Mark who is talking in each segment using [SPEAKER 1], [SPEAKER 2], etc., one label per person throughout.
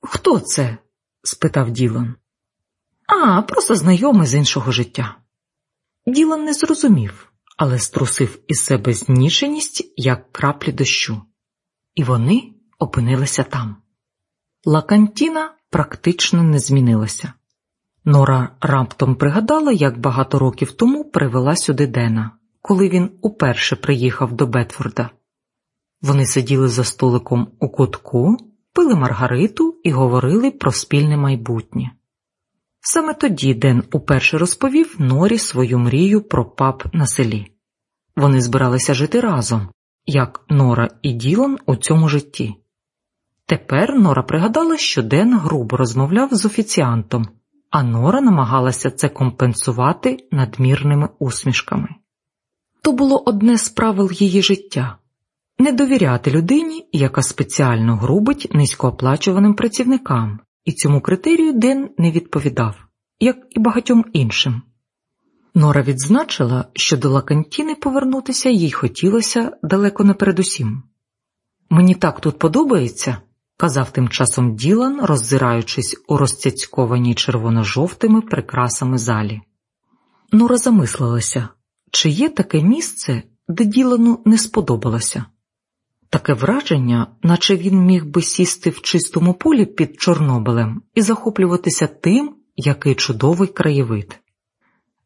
[SPEAKER 1] Хто це? спитав Ділан. А, просто знайомий з іншого життя. Ділан не зрозумів, але струсив із себе знішеність, як краплі дощу, і вони опинилися там. Лакантіна практично не змінилася. Нора раптом пригадала, як багато років тому привела сюди Дена, коли він уперше приїхав до Бетфорда. Вони сиділи за столиком у кутку, пили маргариту і говорили про спільне майбутнє. Саме тоді Ден уперше розповів Норі свою мрію про паб на селі. Вони збиралися жити разом, як Нора і Ділан у цьому житті. Тепер Нора пригадала, що Ден грубо розмовляв з офіціантом, а Нора намагалася це компенсувати надмірними усмішками. То було одне з правил її життя не довіряти людині, яка спеціально грубить низькооплачуваним працівникам, і цьому критерію Ден не відповідав, як і багатьом іншим. Нора відзначила, що до Лакантіни повернутися їй хотілося далеко не передусім. Мені так тут подобається, казав тим часом Ділан, роззираючись у розцяцькованій червоно-жовтими прикрасами залі. Нора замислилася, чи є таке місце, де Ділану не сподобалося. Таке враження, наче він міг би сісти в чистому полі під Чорнобилем і захоплюватися тим, який чудовий краєвид.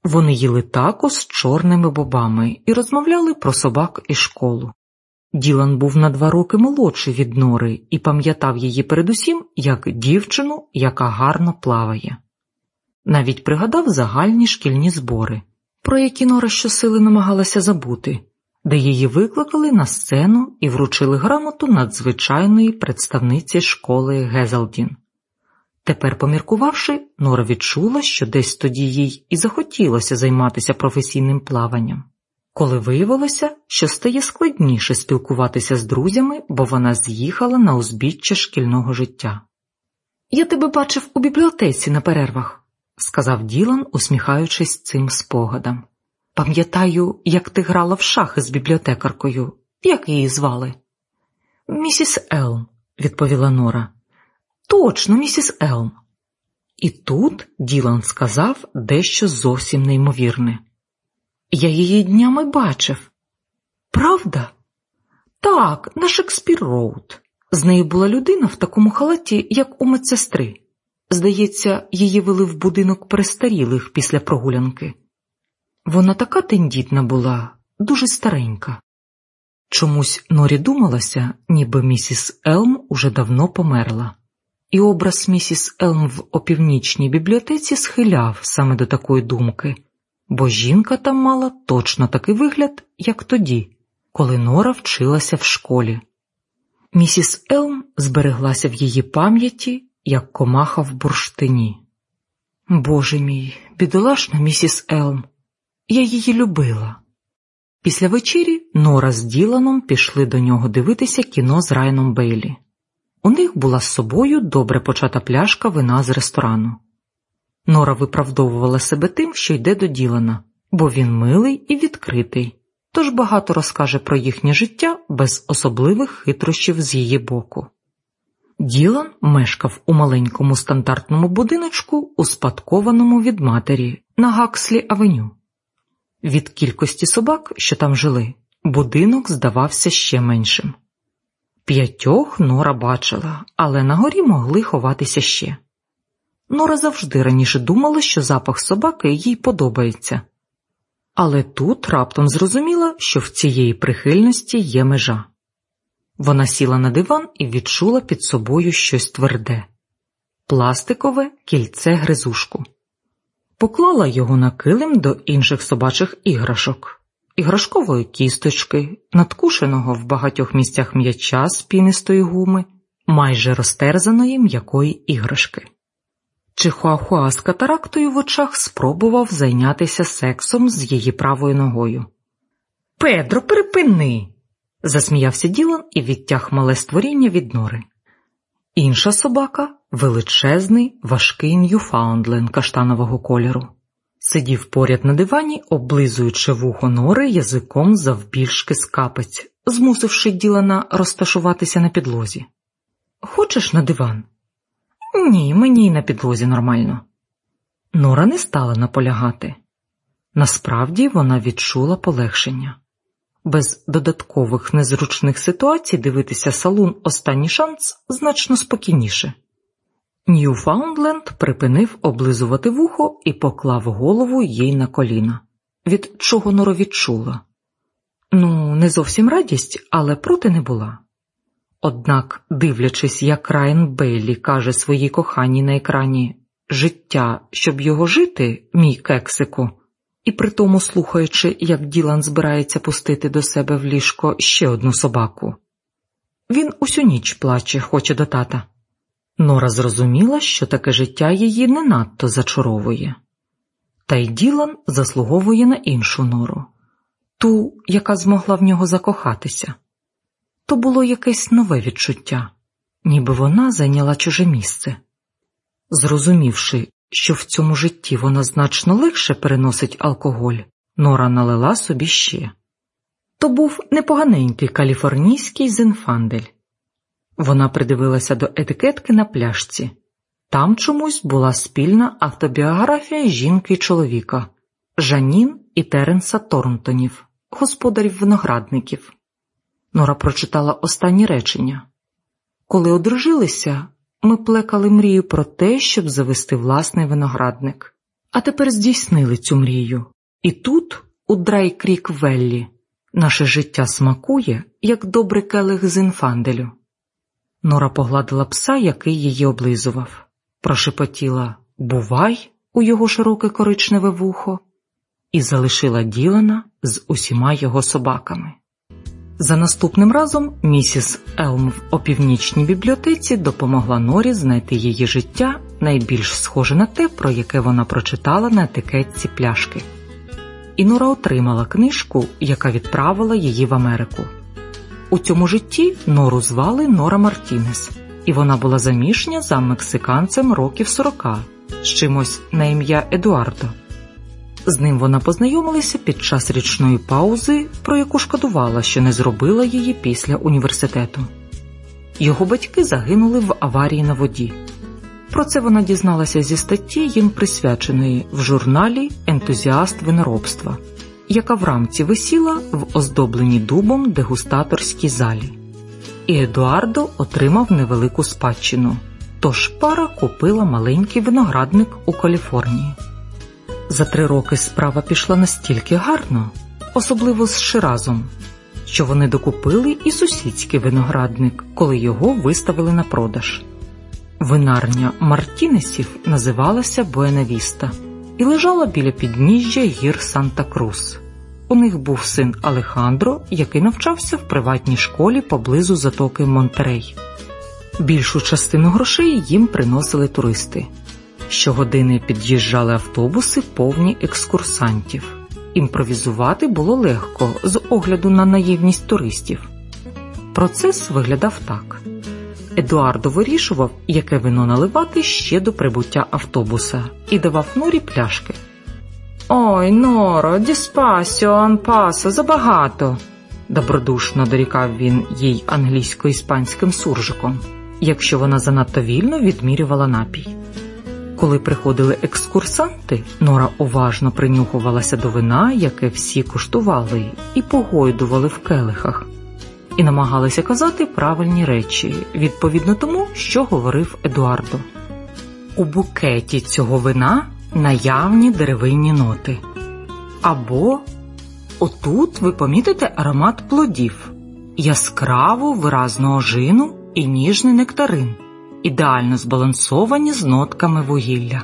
[SPEAKER 1] Вони їли тако з чорними бобами і розмовляли про собак і школу. Ділан був на два роки молодший від Нори і пам'ятав її передусім як дівчину, яка гарно плаває. Навіть пригадав загальні шкільні збори, про які Нора щосили намагалася забути, де її викликали на сцену і вручили грамоту надзвичайної представниці школи Гезалдін. Тепер, поміркувавши, Нора відчула, що десь тоді їй і захотілося займатися професійним плаванням, коли виявилося, що стає складніше спілкуватися з друзями, бо вона з'їхала на узбіччя шкільного життя. Я тебе бачив у бібліотеці на перервах, сказав Ділан, усміхаючись цим спогадам. Пам'ятаю, як ти грала в шахи з бібліотекаркою, як її звали? Місіс Елм, відповіла Нора. Точно, місіс Елм. І тут Ділан сказав дещо зовсім неймовірне. Я її днями бачив. Правда? Так, на Шекспір Роуд. З нею була людина в такому халаті, як у медсестри. Здається, її вели в будинок перестарілих після прогулянки. Вона така тендітна була, дуже старенька. Чомусь Норі думалася, ніби місіс Елм уже давно померла, і образ місіс Елм в опівнічній бібліотеці схиляв саме до такої думки, бо жінка там мала точно такий вигляд, як тоді, коли Нора вчилася в школі. Місіс Елм збереглася в її пам'яті, як комаха в бурштині. Боже мій, бідолашна місіс Елм. Я її любила. Після вечері Нора з Діланом пішли до нього дивитися кіно з Райаном Бейлі. У них була з собою добре почата пляшка вина з ресторану. Нора виправдовувала себе тим, що йде до Ділана, бо він милий і відкритий, тож багато розкаже про їхнє життя без особливих хитрощів з її боку. Ділан мешкав у маленькому стандартному будиночку, успадкованому від матері на Гакслі Авеню. Від кількості собак, що там жили, будинок здавався ще меншим. П'ятьох Нора бачила, але на горі могли ховатися ще. Нора завжди раніше думала, що запах собаки їй подобається, але тут раптом зрозуміла, що в цієї прихильності є межа. Вона сіла на диван і відчула під собою щось тверде пластикове кільце гризушку поклала його на килим до інших собачих іграшок, іграшкової кісточки, надкушеного в багатьох місцях м'яча з пінистої гуми, майже розтерзаної м'якої іграшки. Чихуахуа з катарактою в очах спробував зайнятися сексом з її правою ногою. Педро, припини! засміявся Ділан і відтяг мале створіння від нори. Інша собака величезний, важкий Ньюфаундлен каштанового кольору, сидів поряд на дивані, облизуючи вухо нори язиком завбільшки скапець, змусивши Ділана розташуватися на підлозі. Хочеш на диван? Ні, мені й на підлозі нормально. Нора не стала наполягати. Насправді вона відчула полегшення. Без додаткових незручних ситуацій дивитися салун останній шанс значно спокійніше. Ньюфаундленд припинив облизувати вухо і поклав голову їй на коліна, від чого Нора відчула. Ну, не зовсім радість, але проти не була. Однак, дивлячись, як Райан Бейлі каже своїй коханій на екрані життя, щоб його жити, мій кексику, і при тому слухаючи, як Ділан збирається пустити до себе в ліжко ще одну собаку, він усю ніч плаче, хоче до тата. Нора зрозуміла, що таке життя її не надто зачаровує, та й Ділан заслуговує на іншу нору, ту, яка змогла в нього закохатися. То було якесь нове відчуття, ніби вона зайняла чуже місце. Зрозумівши, що в цьому житті вона значно легше переносить алкоголь, Нора налила собі ще. То був непоганенький каліфорнійський зенфандель. Вона придивилася до етикетки на пляшці. Там чомусь була спільна автобіографія жінки й чоловіка Жанін і Теренса Торнтонів, господарів виноградників. Нора прочитала останні речення. Коли одружилися, ми плекали мрію про те, щоб завести власний виноградник, а тепер здійснили цю мрію. І тут, у Драйкрік Веллі, наше життя смакує, як добрий келих з інфанделю. Нора погладила пса, який її облизував, прошепотіла Бувай у його широке коричневе вухо, і залишила Ділана з усіма його собаками. За наступним разом місіс Елм в опівнічній бібліотеці допомогла Норі знайти її життя найбільш схоже на те, про яке вона прочитала на етикетці пляшки. І Нора отримала книжку, яка відправила її в Америку. У цьому житті Нору звали Нора Мартінес, і вона була заміжня за мексиканцем років 40 з чимось на ім'я Едуардо. З ним вона познайомилася під час річної паузи, про яку шкодувала, що не зробила її після університету. Його батьки загинули в аварії на воді. Про це вона дізналася зі статті їм присвяченої в журналі Ентузіаст виноробства, яка в рамці висіла в оздобленій дубом дегустаторській залі. І Едуардо отримав невелику спадщину, тож пара купила маленький виноградник у Каліфорнії. За три роки справа пішла настільки гарно, особливо з Ширазом, що вони докупили і сусідський виноградник, коли його виставили на продаж. Винарня Мартінесів називалася Буенавіста і лежала біля підніжжя гір Санта Крус. У них був син Алехандро, який навчався в приватній школі поблизу затоки Монтерей. Більшу частину грошей їм приносили туристи. Щогодини під'їжджали автобуси, повні екскурсантів. Імпровізувати було легко з огляду на наївність туристів. Процес виглядав так: Едуардо вирішував, яке вино наливати ще до прибуття автобуса, і давав норі пляшки. Ой, Норо, діспасіо, анпасо, забагато, добродушно дорікав він їй англійсько-іспанським суржиком, якщо вона занадто вільно відмірювала напій. Коли приходили екскурсанти, Нора уважно принюхувалася до вина, яке всі куштували, і погойдували в келихах, і намагалися казати правильні речі відповідно тому, що говорив Едуардо. У букеті цього вина наявні деревинні ноти. Або отут ви помітите аромат плодів, яскраву виразну ожину і ніжний нектарин ідеально збалансовані з нотками вугілля.